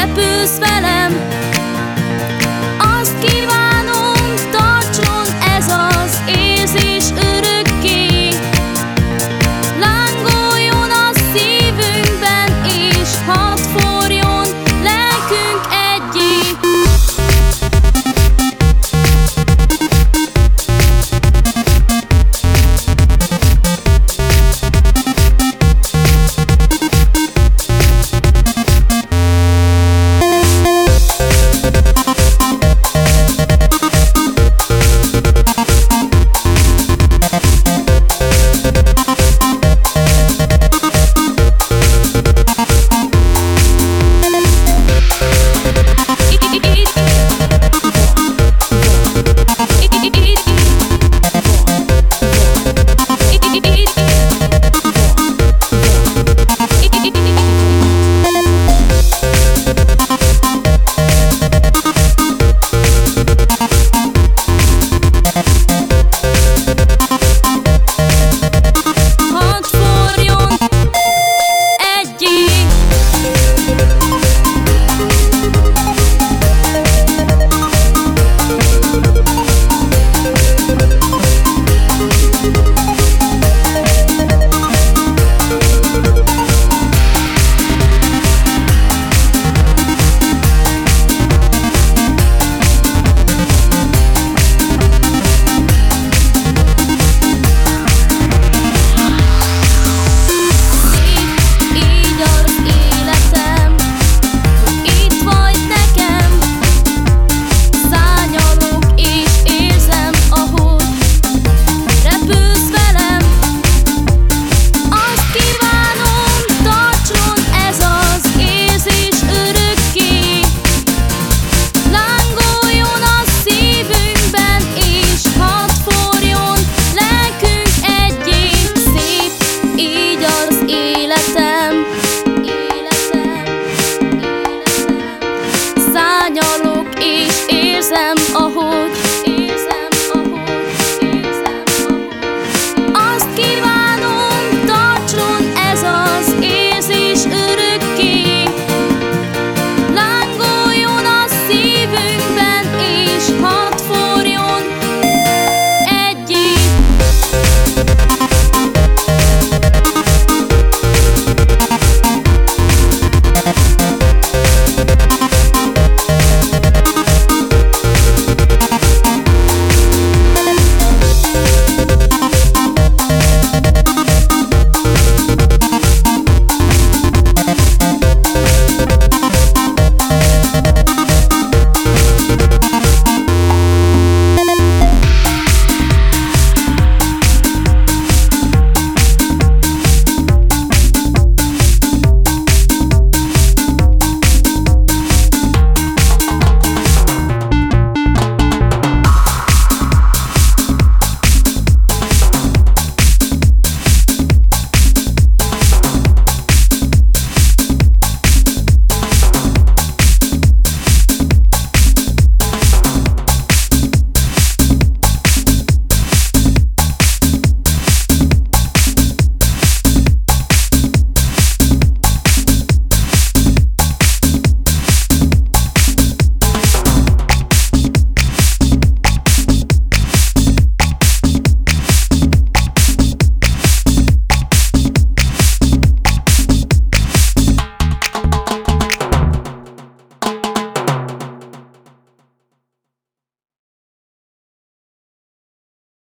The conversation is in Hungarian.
Repülsz velem.